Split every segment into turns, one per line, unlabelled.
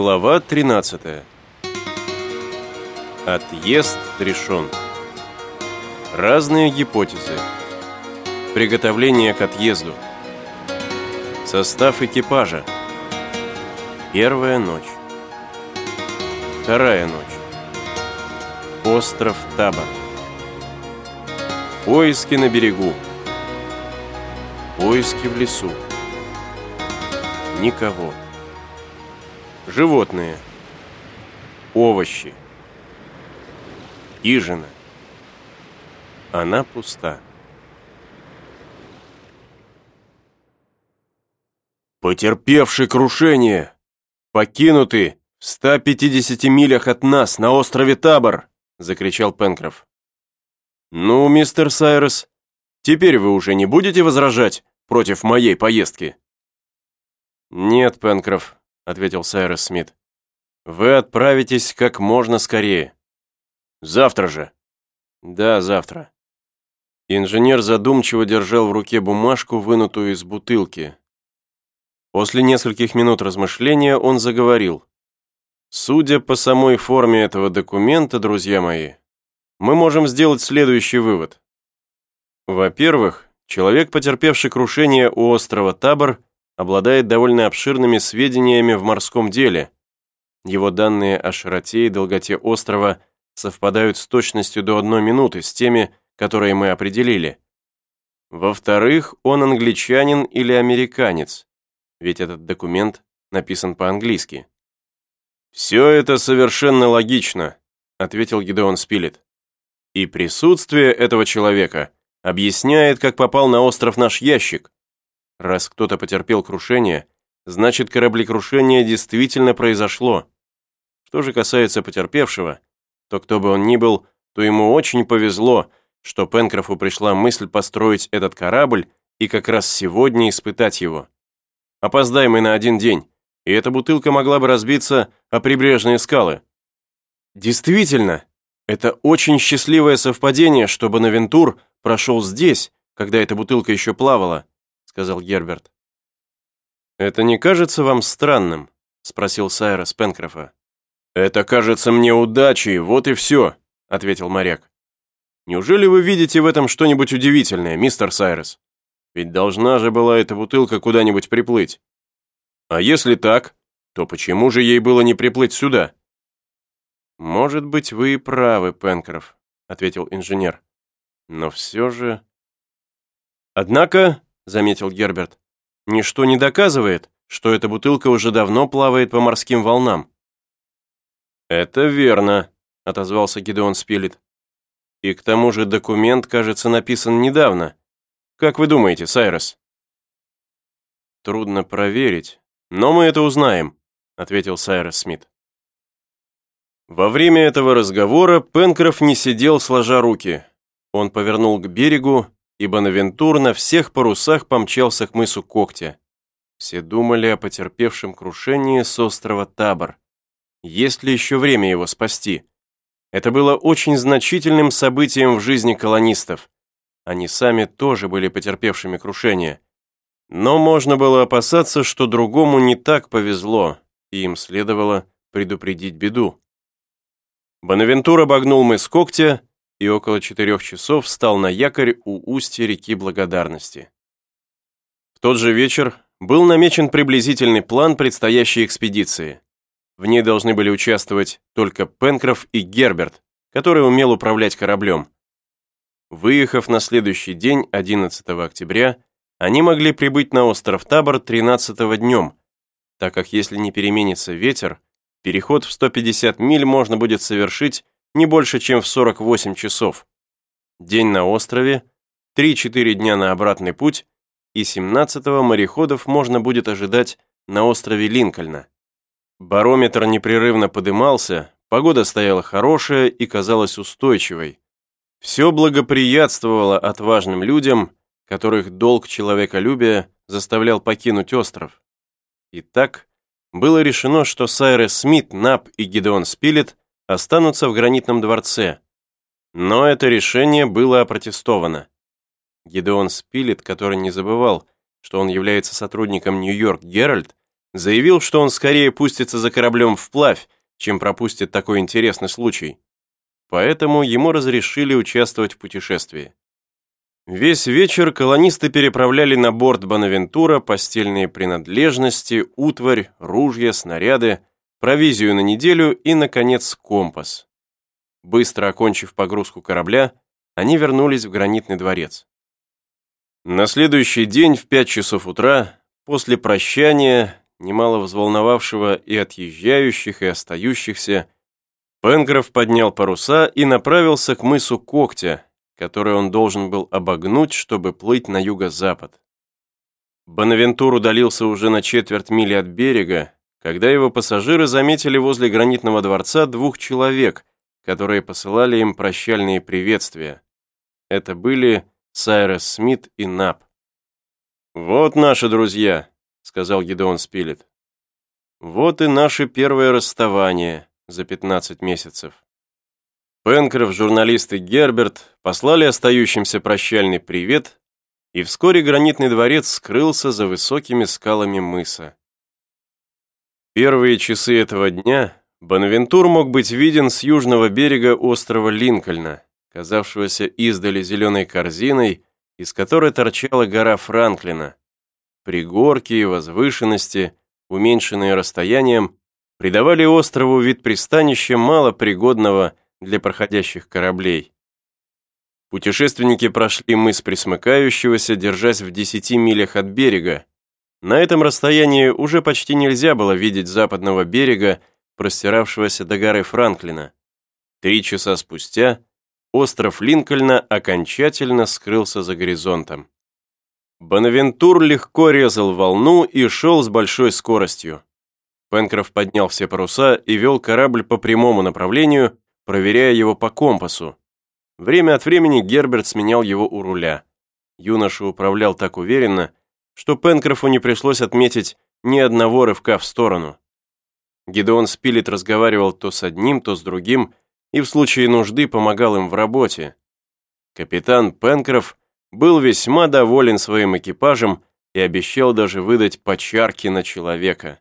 Глава 13. Отъезд решен. Разные гипотезы. Приготовление к отъезду. Состав экипажа. Первая ночь. Вторая ночь. Остров Табор. Поиски на берегу. Поиски в лесу. Никого. Животные. Овощи. Хижина. Она пуста. Потерпевший крушение, покинутый в 150 милях от нас на острове Табор, закричал Пенкроф. Ну, мистер Сайрес, теперь вы уже не будете возражать против моей поездки? Нет, Пенкроф, ответил Сайрес Смит. Вы отправитесь как можно скорее. Завтра же. Да, завтра. Инженер задумчиво держал в руке бумажку, вынутую из бутылки. После нескольких минут размышления он заговорил. Судя по самой форме этого документа, друзья мои, мы можем сделать следующий вывод. Во-первых, человек, потерпевший крушение у острова Табор, обладает довольно обширными сведениями в морском деле. Его данные о широте и долготе острова совпадают с точностью до одной минуты с теми, которые мы определили. Во-вторых, он англичанин или американец, ведь этот документ написан по-английски. «Все это совершенно логично», — ответил Гидеон Спилет. «И присутствие этого человека объясняет, как попал на остров наш ящик, Раз кто-то потерпел крушение, значит кораблекрушение действительно произошло. Что же касается потерпевшего, то кто бы он ни был, то ему очень повезло, что Пенкрофу пришла мысль построить этот корабль и как раз сегодня испытать его. Опоздаем мы на один день, и эта бутылка могла бы разбиться о прибрежные скалы. Действительно, это очень счастливое совпадение, что Бонавентур прошел здесь, когда эта бутылка еще плавала, сказал Герберт. «Это не кажется вам странным?» — спросил Сайрос Пенкрофа. «Это кажется мне удачей, вот и все», — ответил моряк. «Неужели вы видите в этом что-нибудь удивительное, мистер Сайрос? Ведь должна же была эта бутылка куда-нибудь приплыть. А если так, то почему же ей было не приплыть сюда?» «Может быть, вы и правы, Пенкроф», — ответил инженер. «Но все же...» «Однако заметил Герберт. «Ничто не доказывает, что эта бутылка уже давно плавает по морским волнам». «Это верно», — отозвался Гидеон Спилет. «И к тому же документ, кажется, написан недавно. Как вы думаете, Сайрос?» «Трудно проверить, но мы это узнаем», — ответил Сайрос Смит. Во время этого разговора Пенкроф не сидел сложа руки. Он повернул к берегу и Бонавентур на всех парусах помчался к мысу Когтя. Все думали о потерпевшем крушении с острова Табор. Есть ли еще время его спасти? Это было очень значительным событием в жизни колонистов. Они сами тоже были потерпевшими крушение. Но можно было опасаться, что другому не так повезло, и им следовало предупредить беду. Бонавентур обогнул мыс Когтя и около четырех часов встал на якорь у устья реки Благодарности. В тот же вечер был намечен приблизительный план предстоящей экспедиции. В ней должны были участвовать только Пенкроф и Герберт, который умел управлять кораблем. Выехав на следующий день, 11 октября, они могли прибыть на остров Табор 13 днем, так как если не переменится ветер, переход в 150 миль можно будет совершить не больше, чем в 48 часов. День на острове, 3-4 дня на обратный путь, и 17-го мореходов можно будет ожидать на острове Линкольна. Барометр непрерывно подымался, погода стояла хорошая и казалась устойчивой. Все благоприятствовало отважным людям, которых долг человеколюбия заставлял покинуть остров. Итак, было решено, что Сайрес Смит, Нап и Гидеон Спилет останутся в гранитном дворце. Но это решение было опротестовано. Гидеон Спилет, который не забывал, что он является сотрудником Нью-Йорк Геральт, заявил, что он скорее пустится за кораблем вплавь, чем пропустит такой интересный случай. Поэтому ему разрешили участвовать в путешествии. Весь вечер колонисты переправляли на борт Бонавентура постельные принадлежности, утварь, ружья, снаряды, провизию на неделю и, наконец, компас. Быстро окончив погрузку корабля, они вернулись в гранитный дворец. На следующий день в пять часов утра, после прощания, немало взволновавшего и отъезжающих, и остающихся, Пенкроф поднял паруса и направился к мысу Когтя, который он должен был обогнуть, чтобы плыть на юго-запад. Бонавентур удалился уже на четверть мили от берега, когда его пассажиры заметили возле гранитного дворца двух человек, которые посылали им прощальные приветствия. Это были Сайрес Смит и Нап. «Вот наши друзья», — сказал Гидеон Спилет. «Вот и наше первое расставание за 15 месяцев». Пенкроф, журналист и Герберт послали остающимся прощальный привет, и вскоре гранитный дворец скрылся за высокими скалами мыса. Первые часы этого дня Бонавентур мог быть виден с южного берега острова Линкольна, казавшегося издали зеленой корзиной, из которой торчала гора Франклина. Пригорки и возвышенности, уменьшенные расстоянием, придавали острову вид пристанища малопригодного для проходящих кораблей. Путешественники прошли мыс Присмыкающегося, держась в 10 милях от берега. На этом расстоянии уже почти нельзя было видеть западного берега, простиравшегося до горы Франклина. Три часа спустя остров Линкольна окончательно скрылся за горизонтом. Бонавентур легко резал волну и шел с большой скоростью. Пенкроф поднял все паруса и вел корабль по прямому направлению, проверяя его по компасу. Время от времени Герберт сменял его у руля. Юноша управлял так уверенно, что Пенкрофу не пришлось отметить ни одного рывка в сторону. Гидеон Спилет разговаривал то с одним, то с другим, и в случае нужды помогал им в работе. Капитан Пенкроф был весьма доволен своим экипажем и обещал даже выдать почарки на человека.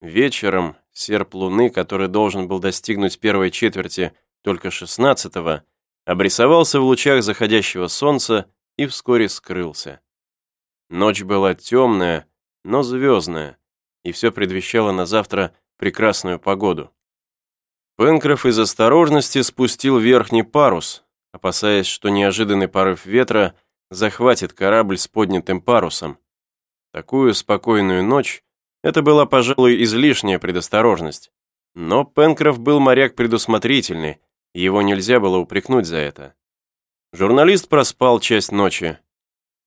Вечером Серп луны, который должен был достигнуть первой четверти только шестнадцатого, обрисовался в лучах заходящего солнца и вскоре скрылся. Ночь была темная, но звездная, и все предвещало на завтра прекрасную погоду. Пенкроф из осторожности спустил верхний парус, опасаясь, что неожиданный порыв ветра захватит корабль с поднятым парусом. Такую спокойную ночь это была, пожалуй, излишняя предосторожность. Но Пенкроф был моряк предусмотрительный, его нельзя было упрекнуть за это. Журналист проспал часть ночи.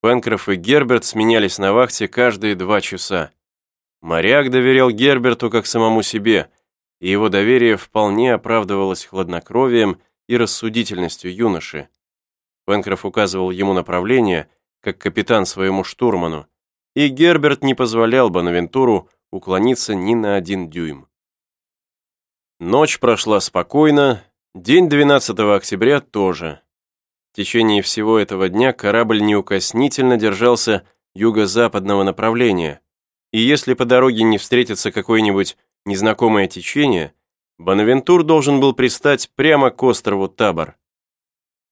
Пенкроф и Герберт сменялись на вахте каждые два часа. Моряк доверял Герберту как самому себе, и его доверие вполне оправдывалось хладнокровием и рассудительностью юноши. Пенкроф указывал ему направление, как капитан своему штурману, и Герберт не позволял Бонавентуру уклониться ни на один дюйм. Ночь прошла спокойно, день 12 октября тоже. В течение всего этого дня корабль неукоснительно держался юго-западного направления, и если по дороге не встретится какое-нибудь незнакомое течение, Бонавентур должен был пристать прямо к острову Табор.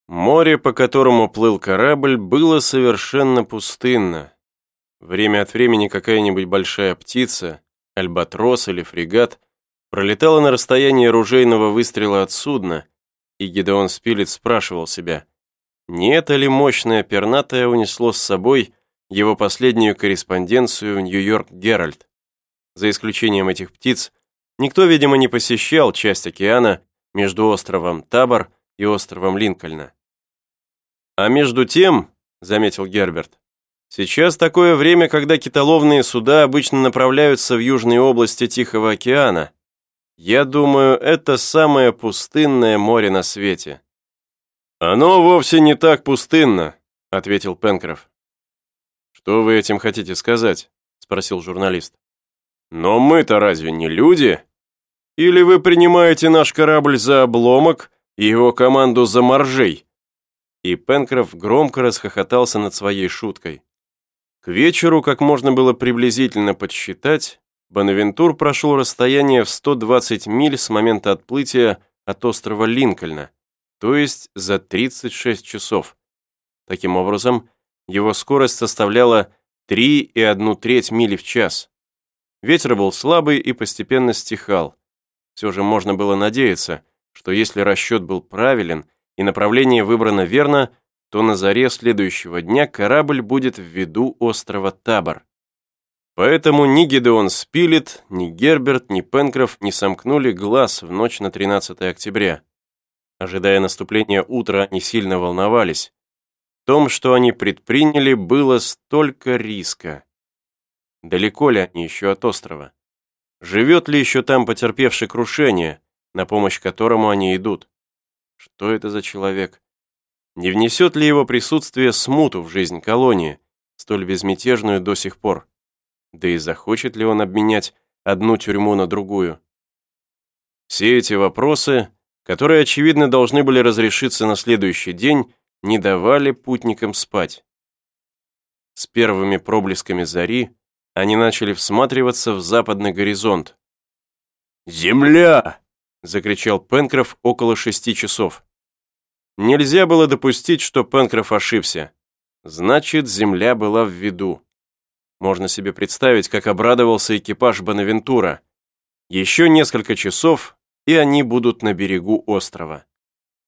Море, по которому плыл корабль, было совершенно пустынно. Время от времени какая-нибудь большая птица, альбатрос или фрегат, пролетала на расстоянии ружейного выстрела от судна, и Гидеон Спилет спрашивал себя, не это ли мощное пернатое унесло с собой его последнюю корреспонденцию в Нью-Йорк Геральт. За исключением этих птиц, никто, видимо, не посещал часть океана между островом Табор и островом Линкольна. А между тем, заметил Герберт, Сейчас такое время, когда китоловные суда обычно направляются в южные области Тихого океана. Я думаю, это самое пустынное море на свете. Оно вовсе не так пустынно, ответил Пенкроф. Что вы этим хотите сказать? спросил журналист. Но мы-то разве не люди? Или вы принимаете наш корабль за обломок и его команду за моржей? И Пенкроф громко расхохотался над своей шуткой. К вечеру, как можно было приблизительно подсчитать, Бонавентур прошел расстояние в 120 миль с момента отплытия от острова Линкольна, то есть за 36 часов. Таким образом, его скорость составляла 3,1 треть мили в час. Ветер был слабый и постепенно стихал. Все же можно было надеяться, что если расчет был правилен и направление выбрано верно, то на заре следующего дня корабль будет в виду острова Табор. Поэтому ни Гидеон Спилет, ни Герберт, ни Пенкроф не сомкнули глаз в ночь на 13 октября. Ожидая наступления утра, они сильно волновались. В том, что они предприняли, было столько риска. Далеко ли они еще от острова? Живет ли еще там потерпевший крушение, на помощь которому они идут? Что это за человек? Не внесет ли его присутствие смуту в жизнь колонии, столь безмятежную до сих пор? Да и захочет ли он обменять одну тюрьму на другую? Все эти вопросы, которые, очевидно, должны были разрешиться на следующий день, не давали путникам спать. С первыми проблесками зари они начали всматриваться в западный горизонт. «Земля!» — закричал Пенкроф около шести часов. Нельзя было допустить, что Пенкроф ошибся. Значит, земля была в виду. Можно себе представить, как обрадовался экипаж Бонавентура. Еще несколько часов, и они будут на берегу острова.